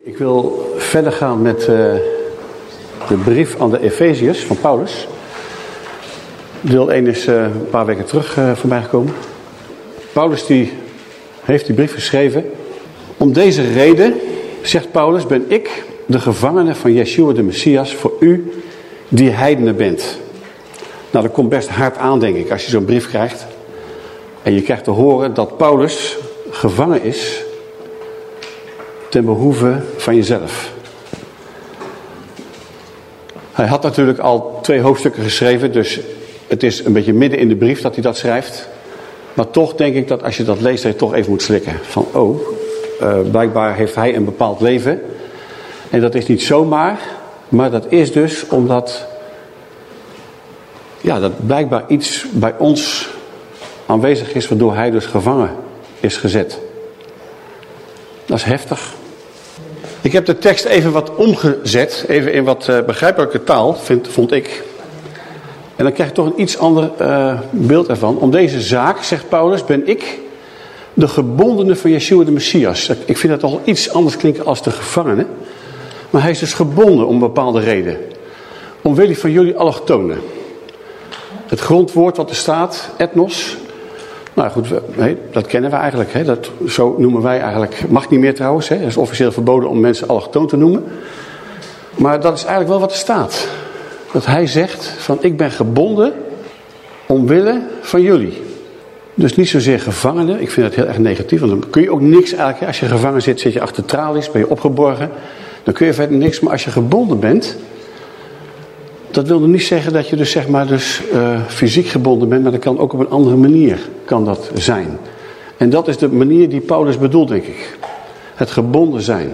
Ik wil verder gaan met eh, de brief aan de Efeziërs van Paulus. Deel 1 is eh, een paar weken terug eh, voorbij gekomen. Paulus die heeft die brief geschreven. Om deze reden, zegt Paulus, ben ik de gevangene van Yeshua de Messias voor u die heidenen bent. Nou, dat komt best hard aan, denk ik, als je zo'n brief krijgt. En je krijgt te horen dat Paulus gevangen is ten behoeve van jezelf. Hij had natuurlijk al twee hoofdstukken geschreven, dus het is een beetje midden in de brief dat hij dat schrijft. Maar toch denk ik dat als je dat leest, dat je toch even moet slikken. Van, oh, uh, blijkbaar heeft hij een bepaald leven. En dat is niet zomaar, maar dat is dus omdat... Ja, dat blijkbaar iets bij ons aanwezig is, waardoor hij dus gevangen is gezet. Dat is heftig. Ik heb de tekst even wat omgezet, even in wat uh, begrijpelijke taal, vind, vond ik. En dan krijg je toch een iets ander uh, beeld ervan. Om deze zaak, zegt Paulus, ben ik de gebondene van Yeshua de Messias. Ik vind dat toch iets anders klinken als de gevangene. Maar hij is dus gebonden om een bepaalde reden. Omwille van jullie allochtonen. Het grondwoord wat er staat, etnos. Nou goed, dat kennen we eigenlijk. Hè? Dat, zo noemen wij eigenlijk, mag niet meer trouwens. Hè? Het is officieel verboden om mensen allochtoon te noemen. Maar dat is eigenlijk wel wat er staat. Dat hij zegt van ik ben gebonden omwille van jullie. Dus niet zozeer gevangenen. Ik vind dat heel erg negatief. Want dan kun je ook niks eigenlijk. Als je gevangen zit, zit je achter tralies, ben je opgeborgen. Dan kun je verder niks. Maar als je gebonden bent. Dat wil niet zeggen dat je dus zeg maar dus uh, fysiek gebonden bent. Maar dat kan ook op een andere manier kan dat zijn. En dat is de manier die Paulus bedoelt denk ik. Het gebonden zijn.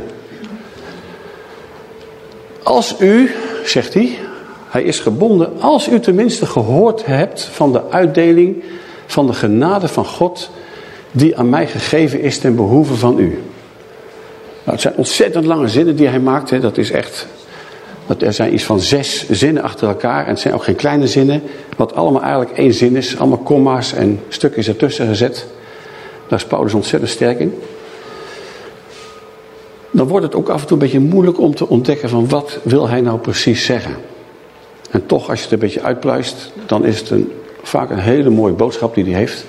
Als u, zegt hij, hij is gebonden als u tenminste gehoord hebt van de uitdeling van de genade van God die aan mij gegeven is ten behoeve van u. Nou, het zijn ontzettend lange zinnen die hij maakt. Hè. Dat is echt, dat er zijn iets van zes zinnen achter elkaar. En het zijn ook geen kleine zinnen. Wat allemaal eigenlijk één zin is. Allemaal komma's en stukjes ertussen gezet. Daar is Paulus ontzettend sterk in. Dan wordt het ook af en toe een beetje moeilijk om te ontdekken van wat wil hij nou precies zeggen. En toch, als je het een beetje uitpluist, dan is het een, vaak een hele mooie boodschap die hij heeft.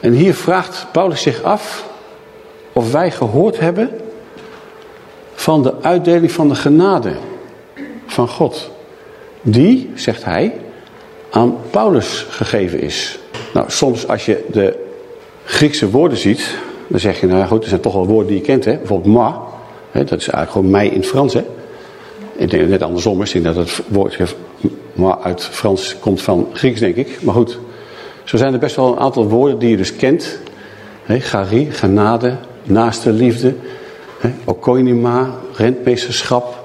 En hier vraagt Paulus zich af of wij gehoord hebben van de uitdeling van de genade van God. Die, zegt hij, aan Paulus gegeven is. Nou, soms als je de Griekse woorden ziet, dan zeg je, nou goed, er zijn toch wel woorden die je kent. Hè? Bijvoorbeeld ma, hè, dat is eigenlijk gewoon mij in het Frans. Hè? Ik denk net andersom is. Denk dat het woordje maar uit Frans komt van Grieks, denk ik. Maar goed, zo zijn er best wel een aantal woorden die je dus kent. He, gari, genade, naaste liefde, he, rentmeesterschap.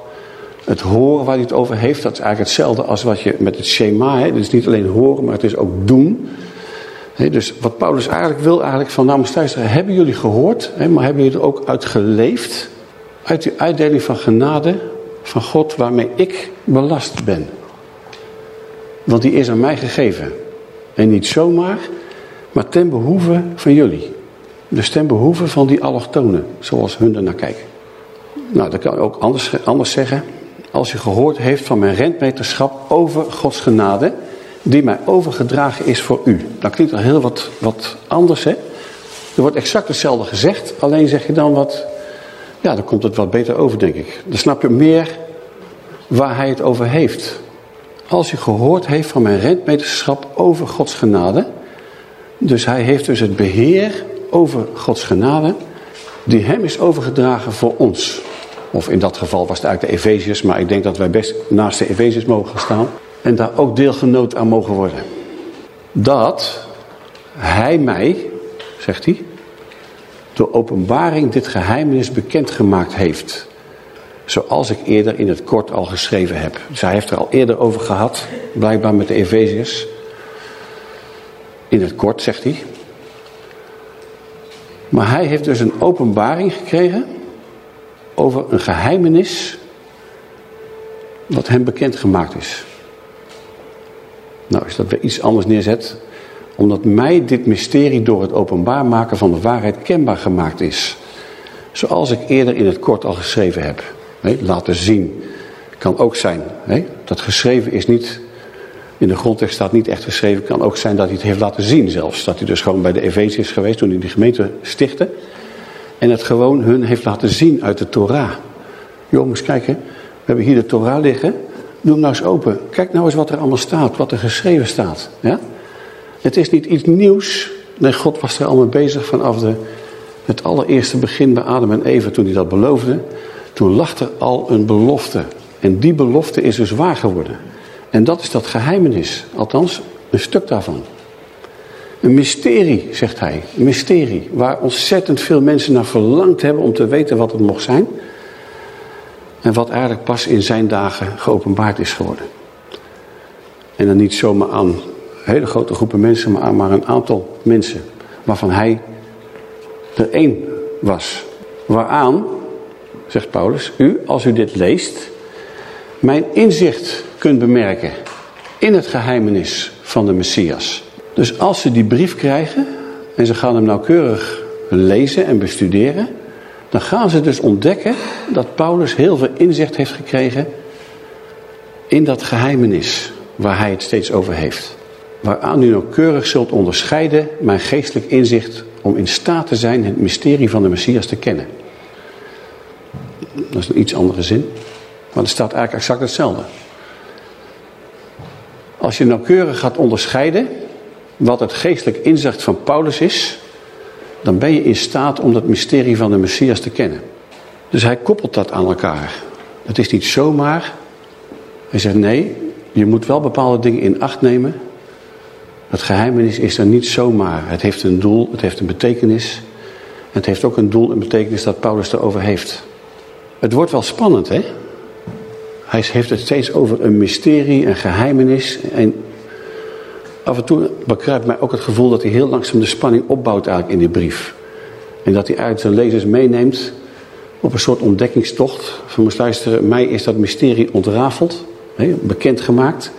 Het horen waar hij het over heeft, dat is eigenlijk hetzelfde als wat je met het schema. He, dus niet alleen horen, maar het is ook doen. Dus wat Paulus eigenlijk wil, eigenlijk van namens thuis, hebben jullie gehoord, maar hebben jullie er ook uit geleefd? Uit die uitdeling van genade, van God waarmee ik belast ben. Want die is aan mij gegeven. En niet zomaar, maar ten behoeve van jullie. Dus ten behoeve van die allochtonen, zoals hun er naar kijken. Nou, dat kan ook anders, anders zeggen. Als u gehoord heeft van mijn rentmeterschap over Gods genade, die mij overgedragen is voor u. Dan klinkt dat heel wat, wat anders, hè? Er wordt exact hetzelfde gezegd, alleen zeg je dan wat ja, dan komt het wat beter over, denk ik. Dan snap je meer waar hij het over heeft. Als u gehoord heeft van mijn rentmeterschap over Gods genade. Dus hij heeft dus het beheer over Gods genade. Die hem is overgedragen voor ons. Of in dat geval was het eigenlijk de Efeziërs. Maar ik denk dat wij best naast de Efeziërs mogen staan. En daar ook deelgenoot aan mogen worden. Dat hij mij, zegt hij, door openbaring dit geheimenis bekendgemaakt heeft. Zoals ik eerder in het kort al geschreven heb. Dus heeft er al eerder over gehad, blijkbaar met de Efeziërs. In het kort, zegt hij. Maar hij heeft dus een openbaring gekregen over een geheimenis wat hem bekend gemaakt is. Nou, als dat weer iets anders neerzet, omdat mij dit mysterie door het openbaar maken van de waarheid kenbaar gemaakt is. Zoals ik eerder in het kort al geschreven heb. laten zien. Kan ook zijn. dat geschreven is niet, in de grondtekst staat niet echt geschreven. Kan ook zijn dat hij het heeft laten zien zelfs. Dat hij dus gewoon bij de Efeziërs is geweest toen hij die gemeente stichtte. En het gewoon hun heeft laten zien uit de Torah. Jongens, kijken. We hebben hier de Torah liggen. Doe hem nou eens open. Kijk nou eens wat er allemaal staat. Wat er geschreven staat. Ja? Het is niet iets nieuws. Nee, God was er al mee bezig vanaf de, het allereerste begin bij Adam en Eva toen hij dat beloofde. Toen lag er al een belofte. En die belofte is dus waar geworden. En dat is dat geheimenis. Althans, een stuk daarvan. Een mysterie, zegt hij. Een mysterie. Waar ontzettend veel mensen naar verlangd hebben om te weten wat het mocht zijn. En wat eigenlijk pas in zijn dagen geopenbaard is geworden. En dan niet zomaar aan hele grote groepen mensen, maar maar een aantal mensen. Waarvan hij er één was. Waaraan, zegt Paulus, u als u dit leest, mijn inzicht kunt bemerken in het geheimenis van de Messias. Dus als ze die brief krijgen en ze gaan hem nauwkeurig lezen en bestuderen, dan gaan ze dus ontdekken dat Paulus heel veel inzicht heeft gekregen in dat geheimenis waar hij het steeds over heeft. Waaraan u nauwkeurig zult onderscheiden mijn geestelijk inzicht om in staat te zijn het mysterie van de Messias te kennen. Dat is een iets andere zin, maar er staat eigenlijk exact hetzelfde. Als je nauwkeurig gaat onderscheiden wat het geestelijk inzicht van Paulus is, dan ben je in staat om dat mysterie van de Messias te kennen. Dus hij koppelt dat aan elkaar. Het is niet zomaar. Hij zegt nee, je moet wel bepaalde dingen in acht nemen. Het geheimenis is er niet zomaar. Het heeft een doel, het heeft een betekenis. Het heeft ook een doel en betekenis dat Paulus erover heeft. Het wordt wel spannend, hè? Hij heeft het steeds over een mysterie, een geheimenis. En af en toe bekruipt mij ook het gevoel dat hij heel langzaam de spanning opbouwt eigenlijk in die brief. En dat hij uit zijn lezers meeneemt op een soort ontdekkingstocht. Van luisteren, mij is dat mysterie ontrafeld, bekendgemaakt.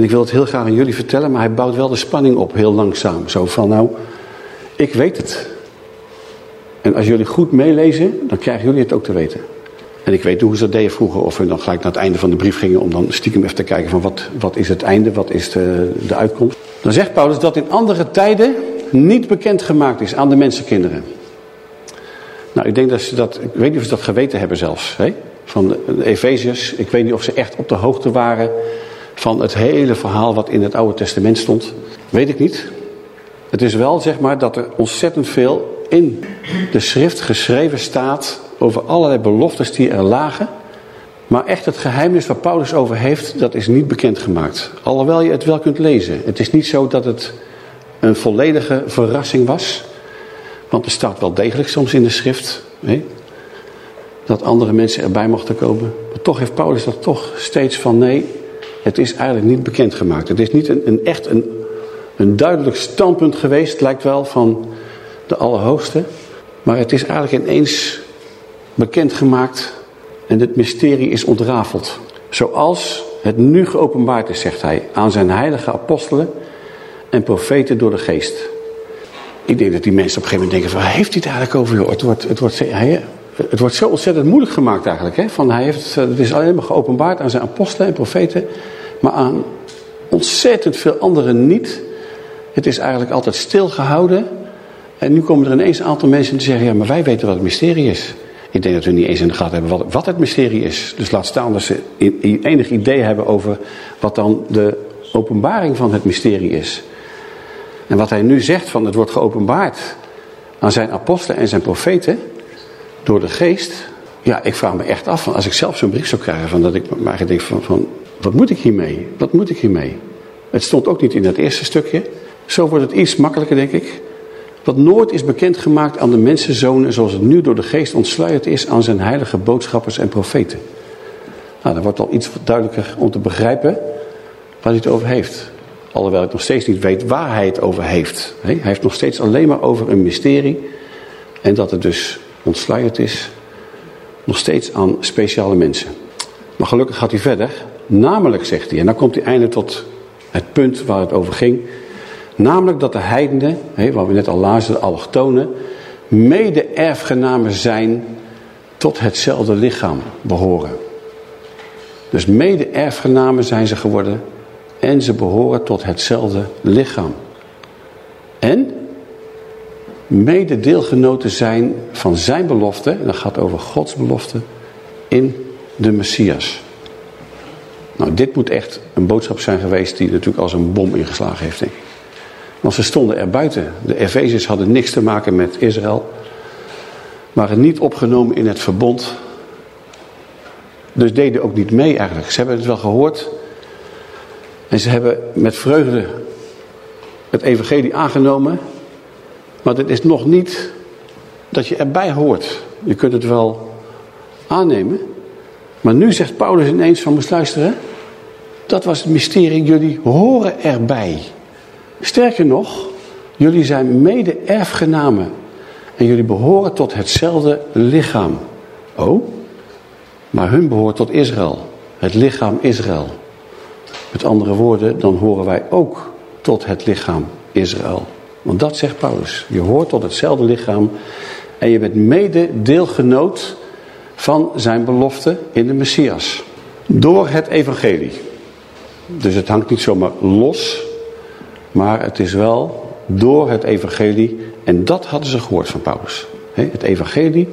En ik wil het heel graag aan jullie vertellen, maar hij bouwt wel de spanning op heel langzaam. Zo van, nou, ik weet het. En als jullie goed meelezen, dan krijgen jullie het ook te weten. En ik weet hoe ze dat deden vroeger. Of we dan gelijk naar het einde van de brief gingen om dan stiekem even te kijken van wat, wat is het einde, wat is de, de uitkomst. Dan zegt Paulus dat in andere tijden niet bekendgemaakt is aan de mensenkinderen. Nou, ik denk dat ze dat, ik weet niet of ze dat geweten hebben zelfs. Hè? Van de Efeziërs. Ik weet niet of ze echt op de hoogte waren van het hele verhaal wat in het Oude Testament stond. Weet ik niet. Het is wel zeg maar dat er ontzettend veel in de schrift geschreven staat over allerlei beloftes die er lagen. Maar echt het geheimnis waar Paulus over heeft, dat is niet bekendgemaakt. Alhoewel je het wel kunt lezen. Het is niet zo dat het een volledige verrassing was. Want er staat wel degelijk soms in de schrift. Hè, dat andere mensen erbij mochten komen. Maar toch heeft Paulus dat toch steeds van nee, het is eigenlijk niet bekendgemaakt. Het is niet een, een echt een, een duidelijk standpunt geweest, lijkt wel, van de Allerhoogste. Maar het is eigenlijk ineens bekendgemaakt en het mysterie is ontrafeld. Zoals het nu geopenbaard is, zegt hij, aan zijn heilige apostelen en profeten door de geest. Ik denk dat die mensen op een gegeven moment denken van, heeft hij het eigenlijk over? Joh? Het, wordt, het, wordt, hij, het wordt zo ontzettend moeilijk gemaakt eigenlijk. Hè? Van, hij heeft, het is alleen maar geopenbaard aan zijn apostelen en profeten, maar aan ontzettend veel anderen niet. Het is eigenlijk altijd stilgehouden. En nu komen er ineens een aantal mensen die zeggen, ja, maar wij weten wat het mysterie is. Ik denk dat we niet eens in de gaten hebben wat, wat het mysterie is. Dus laat staan dat ze enig idee hebben over wat dan de openbaring van het mysterie is. En wat hij nu zegt van het wordt geopenbaard aan zijn apostelen en zijn profeten door de geest. Ja, ik vraag me echt af, van als ik zelf zo'n brief zou krijgen, van dat ik eigenlijk denk van, van wat moet ik hiermee? Wat moet ik hiermee? Het stond ook niet in dat eerste stukje. Zo wordt het iets makkelijker, denk ik. Wat nooit is bekendgemaakt aan de mensenzonen zoals het nu door de geest ontsluierd is aan zijn heilige boodschappers en profeten. Nou, dan wordt al iets duidelijker om te begrijpen waar hij het over heeft. Alhoewel ik nog steeds niet weet waar hij het over heeft. Hij heeft nog steeds alleen maar over een mysterie. En dat het dus ontsluierd is. Nog steeds aan speciale mensen. Maar gelukkig gaat hij verder. Namelijk, zegt hij, en dan komt hij eindelijk tot het punt waar het over ging. Namelijk dat de heidenen, waar we net al lazen, de allochtonen, mede-erfgenamen zijn tot hetzelfde lichaam behoren. Dus mede-erfgenamen zijn ze geworden en ze behoren tot hetzelfde lichaam. En mede-deelgenoten zijn van zijn belofte, en dat gaat over Gods belofte, in de Messias. Nou, dit moet echt een boodschap zijn geweest die natuurlijk als een bom ingeslagen heeft. Want ze stonden er buiten. De Efeziërs hadden niks te maken met Israël. Waren niet opgenomen in het verbond. Dus deden ook niet mee eigenlijk. Ze hebben het wel gehoord. En ze hebben met vreugde het evangelie aangenomen. Maar het is nog niet dat je erbij hoort. Je kunt het wel aannemen. Maar nu zegt Paulus ineens van moest luisteren. Dat was het mysterie. Jullie horen erbij. Sterker nog, jullie zijn mede-erfgenamen. En jullie behoren tot hetzelfde lichaam. Oh, maar hun behoort tot Israël. Het lichaam Israël. Met andere woorden, dan horen wij ook tot het lichaam Israël. Want dat zegt Paulus. Je hoort tot hetzelfde lichaam. En je bent mede-deelgenoot van zijn belofte in de Messias. Door het evangelie. Dus het hangt niet zomaar los maar het is wel door het evangelie. En dat hadden ze gehoord van Paulus. Het evangelie,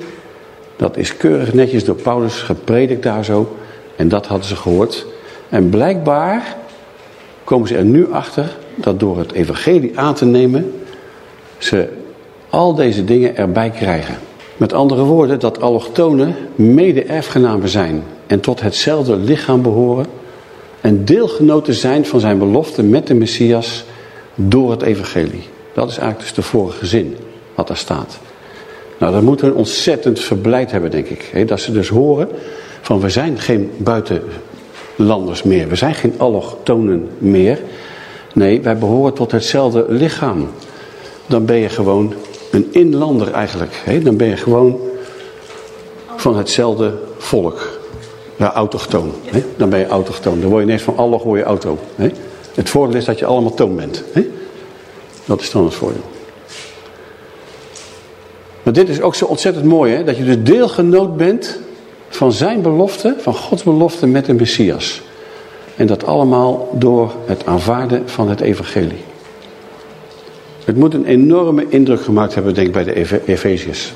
dat is keurig netjes door Paulus gepredikt daar zo. En dat hadden ze gehoord. En blijkbaar komen ze er nu achter dat door het evangelie aan te nemen... ze al deze dingen erbij krijgen. Met andere woorden, dat allochtonen mede-erfgenamen zijn... en tot hetzelfde lichaam behoren... en deelgenoten zijn van zijn belofte met de Messias door het evangelie. Dat is eigenlijk dus de vorige zin wat daar staat. Nou, dat moet hen ontzettend verblijd hebben, denk ik. Dat ze dus horen van we zijn geen buitenlanders meer. We zijn geen allochtonen meer. Nee, wij behoren tot hetzelfde lichaam. Dan ben je gewoon een inlander eigenlijk. Hè? Dan ben je gewoon van hetzelfde volk. Ja, autochtoon. Hè? Dan ben je autochtoon. Dan word je ineens van alloch word je auto. Hè? Het voordeel is dat je allemaal toon bent. Hè? Dat is dan het voordeel. Maar dit is ook zo ontzettend mooi, hè? dat je dus deelgenoot bent van zijn belofte, van Gods belofte met de Messias. En dat allemaal door het aanvaarden van het evangelie. Het moet een enorme indruk gemaakt hebben, denk ik, bij de Efeziërs.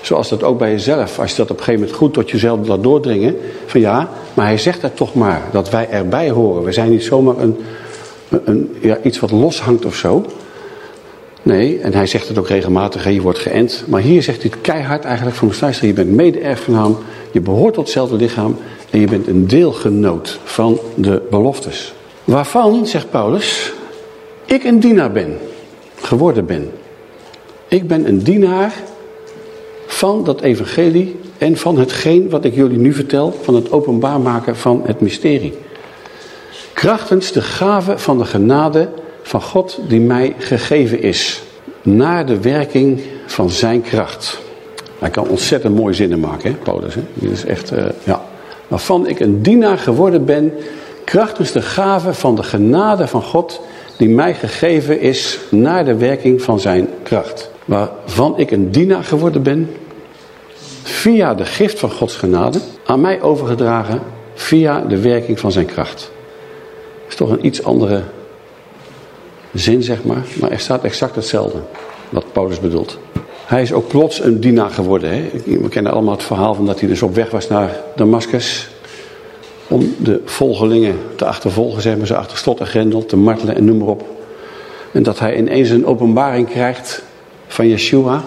Zoals dat ook bij jezelf. Als je dat op een gegeven moment goed tot jezelf laat doordringen. Van ja, maar hij zegt dat toch maar. Dat wij erbij horen. We zijn niet zomaar een, een, ja, iets wat loshangt of zo. Nee, en hij zegt het ook regelmatig. je wordt geënt. Maar hier zegt hij het keihard eigenlijk van de Je bent mede-erfgenaam. Je behoort tot hetzelfde lichaam. En je bent een deelgenoot van de beloftes. Waarvan, zegt Paulus, ik een dienaar ben. Geworden ben. Ik ben een dienaar van dat evangelie en van hetgeen wat ik jullie nu vertel, van het openbaar maken van het mysterie. Krachtens de gave van de genade van God die mij gegeven is, naar de werking van zijn kracht. Hij kan ontzettend mooie zinnen maken, hè, Paulus. Hè? Dit is echt, uh, ja. Waarvan ik een dienaar geworden ben, krachtens de gave van de genade van God die mij gegeven is naar de werking van zijn kracht. Waarvan ik een dienaar geworden ben, via de gift van Gods genade, aan mij overgedragen via de werking van zijn kracht. Dat is toch een iets andere zin, zeg maar. Maar er staat exact hetzelfde, wat Paulus bedoelt. Hij is ook plots een dienaar geworden. Hè? We kennen allemaal het verhaal van dat hij dus op weg was naar Damascus. Om de volgelingen te achtervolgen, zeg maar, ze achter slot en grendel, te martelen en noem maar op. En dat hij ineens een openbaring krijgt van Yeshua.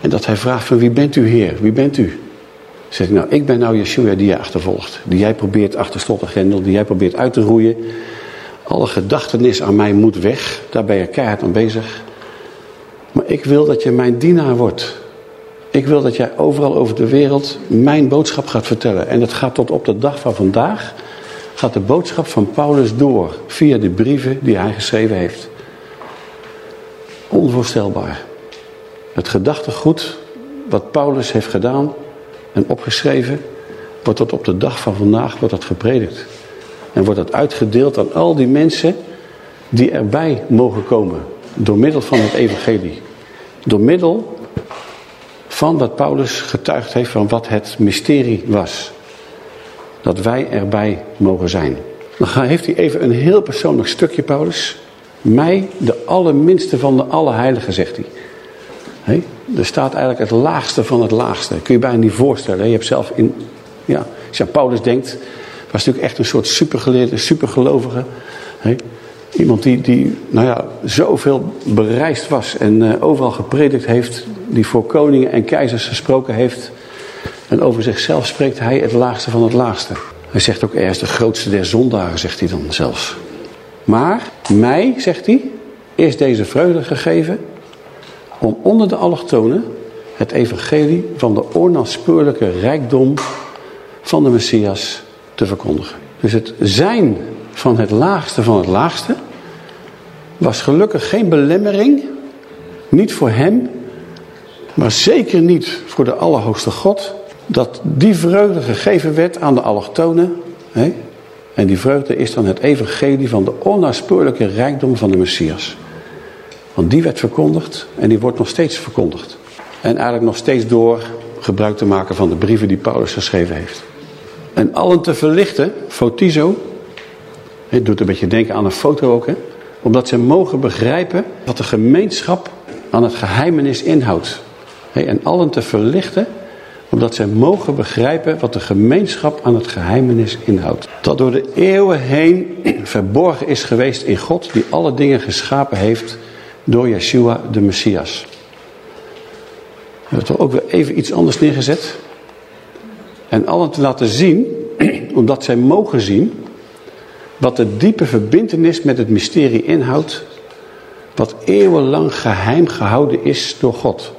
En dat hij vraagt van wie bent u heer, wie bent u? Zeg ik nou, ik ben nou Yeshua die jij achtervolgt. Die jij probeert achter slot en grendel, die jij probeert uit te roeien. Alle gedachtenis aan mij moet weg, daar ben je keihard aan bezig. Maar ik wil dat je mijn dienaar wordt. Ik wil dat jij overal over de wereld mijn boodschap gaat vertellen. En het gaat tot op de dag van vandaag. gaat de boodschap van Paulus door via de brieven die hij geschreven heeft. Onvoorstelbaar. Het gedachtegoed wat Paulus heeft gedaan en opgeschreven, wordt dat op de dag van vandaag wordt dat gepredikt. En wordt dat uitgedeeld aan al die mensen die erbij mogen komen. Door middel van het evangelie. Door middel van wat Paulus getuigd heeft van wat het mysterie was. Dat wij erbij mogen zijn. Dan heeft hij even een heel persoonlijk stukje, Paulus. Mij, de allerminste van de allerheiligen, zegt hij. Er staat eigenlijk het laagste van het laagste. Kun je bijna niet voorstellen. Je hebt zelf in, ja, als je aan Paulus denkt, was natuurlijk echt een soort supergeleerde, supergelovige. He? Iemand die, die nou ja, zoveel bereisd was en uh, overal gepredikt heeft. Die voor koningen en keizers gesproken heeft. En over zichzelf spreekt hij het laagste van het laagste. Hij zegt ook ergens de grootste der zondaren, zegt hij dan zelfs. Maar mij, zegt hij, is deze vreugde gegeven om onder de allochtonen het evangelie van de onnaspeurlijke rijkdom van de Messias te verkondigen. Dus het zijn van het laagste van het laagste was gelukkig geen belemmering, niet voor hem, maar zeker niet voor de Allerhoogste God, dat die vreugde gegeven werd aan de allochtonen. Hè? En die vreugde is dan het evangelie van de onnaspeurlijke rijkdom van de Messias. Want die werd verkondigd en die wordt nog steeds verkondigd. En eigenlijk nog steeds door gebruik te maken van de brieven die Paulus geschreven heeft. En allen te verlichten, fotizo, het doet een beetje denken aan een foto ook, hè? omdat ze mogen begrijpen wat de gemeenschap aan het geheimenis inhoudt. En allen te verlichten, omdat zij mogen begrijpen wat de gemeenschap aan het geheimenis inhoudt. Dat door de eeuwen heen verborgen is geweest in God die alle dingen geschapen heeft door Yeshua de Messias. We toch ook weer even iets anders neergezet. En allen te laten zien, omdat zij mogen zien, wat de diepe verbindenis met het mysterie inhoudt, wat eeuwenlang geheim gehouden is door God.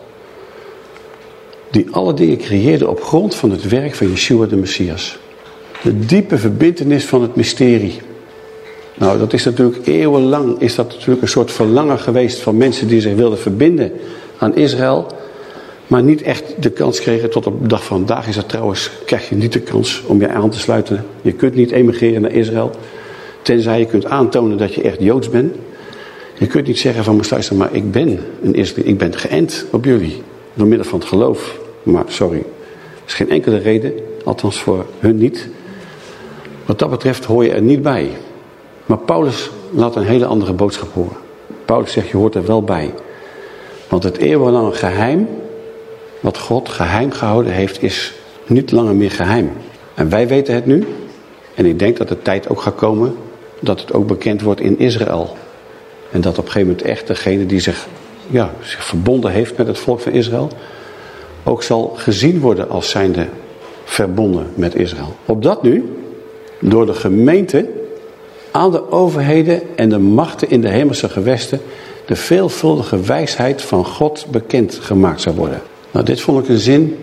Die alle dingen creëerde op grond van het werk van Yeshua de Messias. De diepe verbindenis van het mysterie. Nou, dat is natuurlijk eeuwenlang is dat natuurlijk een soort verlangen geweest van mensen die zich wilden verbinden aan Israël. Maar niet echt de kans kregen tot op de dag van vandaag is dat trouwens, krijg je niet de kans om je aan te sluiten. Je kunt niet emigreren naar Israël. Tenzij je kunt aantonen dat je echt Joods bent. Je kunt niet zeggen van luister, maar ik ben een Israël, ik ben geënt op jullie. Door middel van het geloof. Maar sorry, er is geen enkele reden, althans voor hun niet. Wat dat betreft hoor je er niet bij. Maar Paulus laat een hele andere boodschap horen. Paulus zegt, je hoort er wel bij. Want het eeuwenlang geheim, wat God geheim gehouden heeft, is niet langer meer geheim. En wij weten het nu. En ik denk dat de tijd ook gaat komen dat het ook bekend wordt in Israël. En dat op een gegeven moment echt degene die zich, ja, zich verbonden heeft met het volk van Israël... ook zal gezien worden als zijnde verbonden met Israël. Opdat nu door de gemeente aan de overheden en de machten in de hemelse gewesten... de veelvuldige wijsheid van God bekend gemaakt zou worden. Nou, dit vond ik een zin,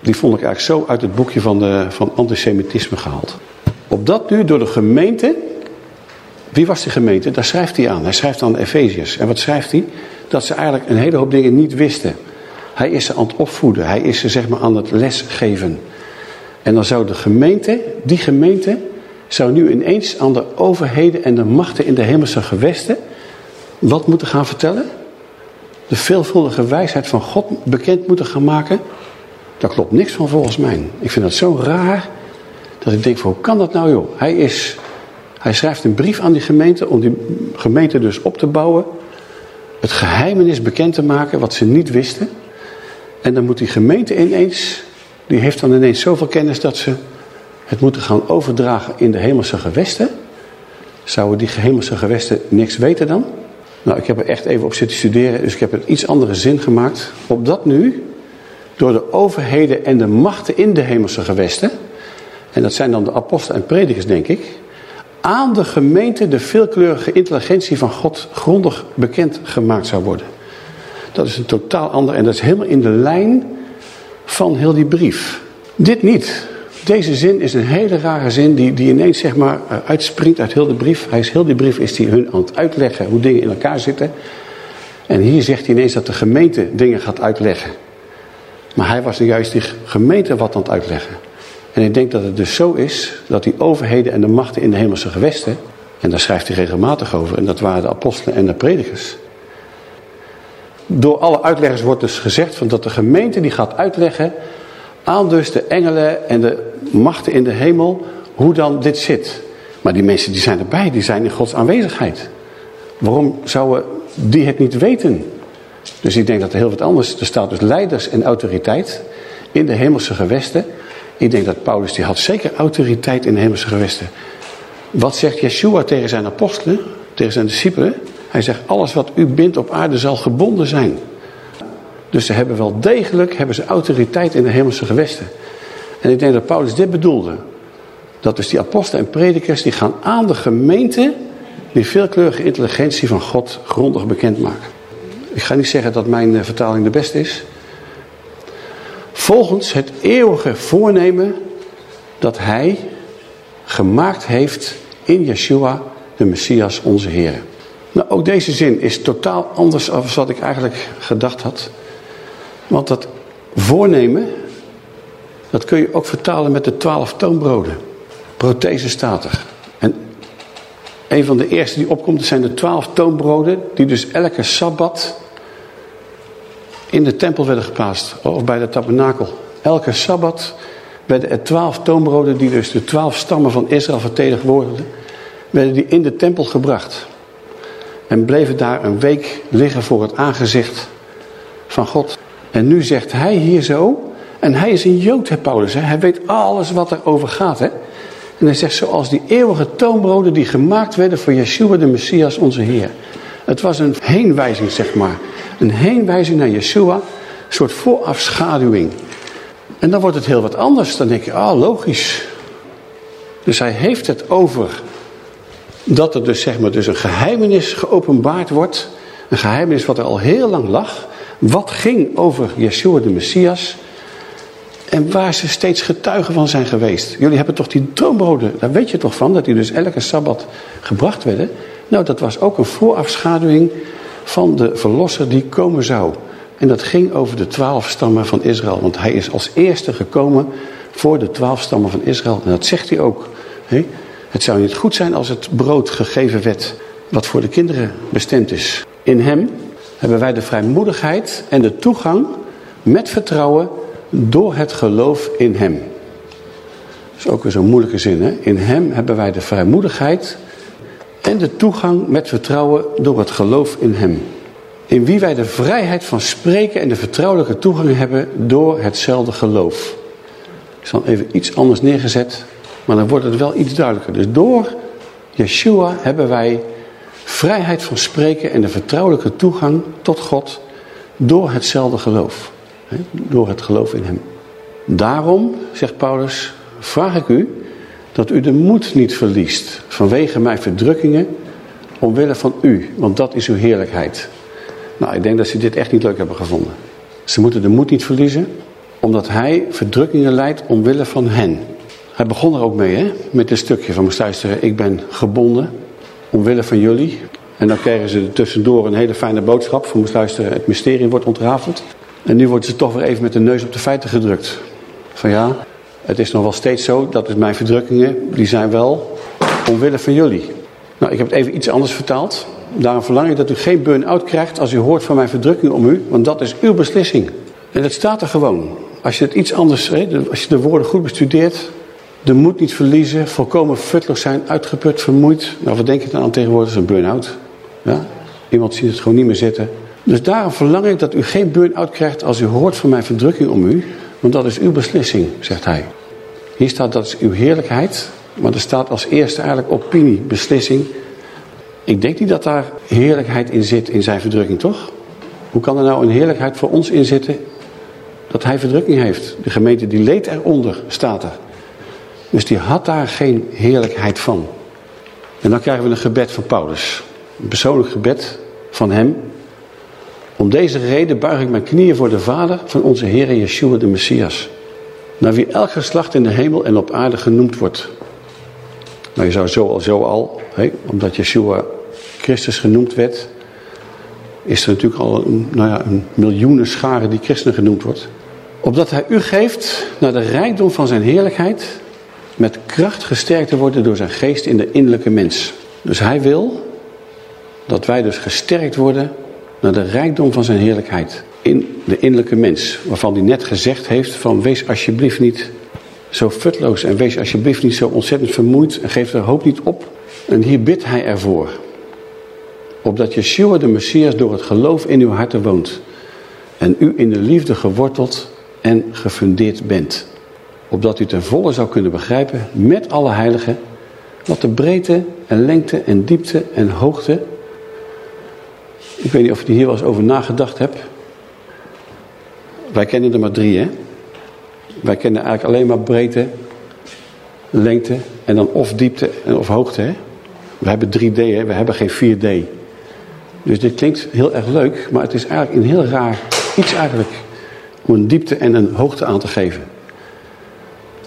die vond ik eigenlijk zo uit het boekje van, de, van antisemitisme gehaald. Opdat nu door de gemeente wie was de gemeente? Daar schrijft hij aan. Hij schrijft aan Efeziërs. En wat schrijft hij? Dat ze eigenlijk een hele hoop dingen niet wisten. Hij is ze aan het opvoeden. Hij is ze zeg maar aan het lesgeven. En dan zou de gemeente, die gemeente, zou nu ineens aan de overheden en de machten in de hemelse gewesten wat moeten gaan vertellen? De veelvuldige wijsheid van God bekend moeten gaan maken? Daar klopt niks van volgens mij. Ik vind dat zo raar dat ik denk, hoe kan dat nou joh? Hij is hij schrijft een brief aan die gemeente om die gemeente dus op te bouwen. Het geheimenis bekend te maken wat ze niet wisten. En dan moet die gemeente ineens, die heeft dan ineens zoveel kennis dat ze het moeten gaan overdragen in de hemelse gewesten. Zouden die hemelse gewesten niks weten dan? Nou, ik heb er echt even op zitten studeren, dus ik heb een iets andere zin gemaakt. Opdat nu, door de overheden en de machten in de hemelse gewesten, en dat zijn dan de apostelen en predikers denk ik, aan de gemeente de veelkleurige intelligentie van God grondig bekend gemaakt zou worden. Dat is een totaal ander en dat is helemaal in de lijn van heel die brief. Dit niet. Deze zin is een hele rare zin die, die ineens zeg maar eh, uitspringt uit heel de brief. Hij is heel die brief is hij hun aan het uitleggen hoe dingen in elkaar zitten. En hier zegt hij ineens dat de gemeente dingen gaat uitleggen. Maar hij was juist die gemeente wat aan het uitleggen. En ik denk dat het dus zo is dat die overheden en de machten in de hemelse gewesten, en daar schrijft hij regelmatig over, en dat waren de apostelen en de predikers. Door alle uitleggers wordt dus gezegd van dat de gemeente die gaat uitleggen aan dus de engelen en de machten in de hemel hoe dan dit zit. Maar die mensen die zijn erbij, die zijn in Gods aanwezigheid. Waarom zouden die het niet weten? Dus ik denk dat er heel wat anders, er staat dus leiders en autoriteit in de hemelse gewesten. Ik denk dat Paulus, die had zeker autoriteit in de hemelse gewesten. Wat zegt Yeshua tegen zijn apostelen, tegen zijn discipelen? Hij zegt, alles wat u bindt op aarde zal gebonden zijn. Dus ze hebben wel degelijk hebben ze autoriteit in de hemelse gewesten. En ik denk dat Paulus dit bedoelde. Dat dus die apostelen en predikers die gaan aan de gemeente die veelkleurige intelligentie van God grondig bekendmaken. Ik ga niet zeggen dat mijn eh, vertaling de beste is. Volgens het eeuwige voornemen dat hij gemaakt heeft in Yeshua, de Messias, onze Heer. Nou, ook deze zin is totaal anders dan wat ik eigenlijk gedacht had. Want dat voornemen, dat kun je ook vertalen met de twaalf toonbroden. Prothese staat er. En een van de eerste die opkomt, zijn de twaalf toonbroden, die dus elke Sabbat in de tempel werden geplaatst, of bij de tabernakel. Elke Sabbat werden er twaalf toonbroden, die dus de twaalf stammen van Israël vertegenwoordigden, werden die in de tempel gebracht. En bleven daar een week liggen voor het aangezicht van God. En nu zegt hij hier zo, en hij is een Jood, hè, Paulus. Hè? Hij weet alles wat er over gaat. Hè? En hij zegt zoals die eeuwige toonbroden die gemaakt werden voor Yeshua de Messias, onze Heer. Het was een heenwijzing, zeg maar. Een heenwijzing naar Yeshua, een soort voorafschaduwing. En dan wordt het heel wat anders. Dan denk je, ah, logisch. Dus hij heeft het over dat er dus, zeg maar, dus een geheimenis geopenbaard wordt. Een geheimenis wat er al heel lang lag. Wat ging over Yeshua de Messias. En waar ze steeds getuigen van zijn geweest. Jullie hebben toch die droombroden, daar weet je toch van, dat die dus elke Sabbat gebracht werden. Nou, dat was ook een voorafschaduwing van de verlosser die komen zou. En dat ging over de twaalf stammen van Israël. Want hij is als eerste gekomen voor de twaalf stammen van Israël. En dat zegt hij ook. Het zou niet goed zijn als het brood gegeven werd wat voor de kinderen bestemd is. In hem hebben wij de vrijmoedigheid en de toegang met vertrouwen door het geloof in hem. Dat is ook weer zo'n moeilijke zin. Hè? In hem hebben wij de vrijmoedigheid en de toegang met vertrouwen door het geloof in hem. In wie wij de vrijheid van spreken en de vertrouwelijke toegang hebben door hetzelfde geloof. Ik zal even iets anders neergezet, maar dan wordt het wel iets duidelijker. Dus door Yeshua hebben wij vrijheid van spreken en de vertrouwelijke toegang tot God door hetzelfde geloof. Door het geloof in hem. Daarom, zegt Paulus, vraag ik u dat u de moed niet verliest vanwege mijn verdrukkingen omwille van u, want dat is uw heerlijkheid. Nou, ik denk dat ze dit echt niet leuk hebben gevonden. Ze moeten de moed niet verliezen, omdat hij verdrukkingen leidt omwille van hen. Hij begon er ook mee, hè, met dit stukje van ik ben gebonden omwille van jullie. En dan kregen ze tussendoor een hele fijne boodschap van luisteren, het mysterie wordt ontrafeld. En nu worden ze toch weer even met de neus op de feiten gedrukt. Van ja, het is nog wel steeds zo dat is mijn verdrukkingen, die zijn wel omwille van jullie. Nou, ik heb het even iets anders vertaald. Daarom verlang ik dat u geen burn-out krijgt als u hoort van mijn verdrukking om u, want dat is uw beslissing. En dat staat er gewoon. Als je het iets anders, als je de woorden goed bestudeert, de moed niet verliezen, volkomen futloos zijn, uitgeput, vermoeid. Nou, wat denk je dan aan tegenwoordig? Een burn-out. Ja? Iemand ziet het gewoon niet meer zitten. Dus daarom verlang ik dat u geen burn-out krijgt als u hoort van mijn verdrukking om u. Want dat is uw beslissing, zegt hij. Hier staat dat is uw heerlijkheid. Maar er staat als eerste eigenlijk opinie, beslissing. Ik denk niet dat daar heerlijkheid in zit in zijn verdrukking, toch? Hoe kan er nou een heerlijkheid voor ons in zitten dat hij verdrukking heeft? De gemeente die leed eronder, staat er. Dus die had daar geen heerlijkheid van. En dan krijgen we een gebed van Paulus. Een persoonlijk gebed van hem. Om deze reden buig ik mijn knieën voor de Vader van onze Heer Yeshua de Messias. Naar wie elk geslacht in de hemel en op aarde genoemd wordt. Nou, je zou zo al, zo al, omdat Yeshua Christus genoemd werd, is er natuurlijk al een, nou ja, een miljoenen scharen die christen genoemd wordt. Opdat hij u geeft naar de rijkdom van zijn heerlijkheid, met kracht gesterkt te worden door zijn geest in de innerlijke mens. Dus hij wil dat wij dus gesterkt worden naar de rijkdom van zijn heerlijkheid in de innerlijke mens. Waarvan hij net gezegd heeft van wees alsjeblieft niet zo futloos en wees alsjeblieft niet zo ontzettend vermoeid en geef de hoop niet op. En hier bidt hij ervoor. Opdat Yeshua de Messias door het geloof in uw harten woont. En u in de liefde geworteld en gefundeerd bent. Opdat u ten volle zou kunnen begrijpen met alle heiligen wat de breedte en lengte en diepte en hoogte. Ik weet niet of je hier wel eens over nagedacht hebt. Wij kennen er maar drie, hè? Wij kennen eigenlijk alleen maar breedte, lengte en dan of diepte en of hoogte, hè? We hebben 3D, hè? We hebben geen 4D. Dus dit klinkt heel erg leuk, maar het is eigenlijk een heel raar iets eigenlijk om een diepte en een hoogte aan te geven.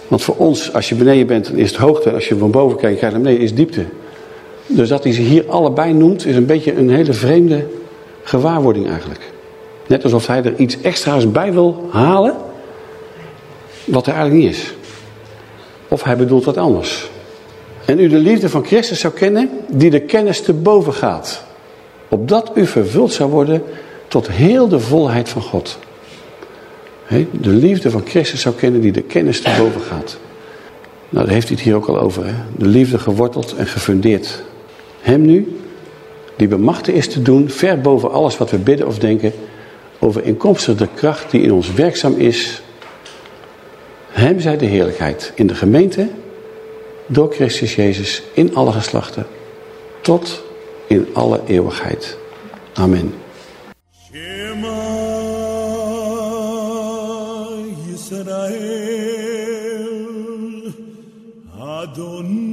Want voor ons, als je beneden bent, dan is het hoogte. Als je van boven kijkt, naar beneden, is diepte. Dus dat hij ze hier allebei noemt, is een beetje een hele vreemde gewaarwording eigenlijk. Net alsof hij er iets extra's bij wil halen, wat er eigenlijk niet is. Of hij bedoelt wat anders. En u de liefde van Christus zou kennen, die de kennis te boven gaat. Opdat u vervuld zou worden tot heel de volheid van God. De liefde van Christus zou kennen die de kennis te boven gaat. Nou, daar heeft hij het hier ook al over. Hè? De liefde geworteld en gefundeerd. Hem nu, die bemachtigd is te doen, ver boven alles wat we bidden of denken, overeenkomstig de kracht die in ons werkzaam is. Hem zij de heerlijkheid in de gemeente, door Christus Jezus, in alle geslachten, tot in alle eeuwigheid. Amen. Adonai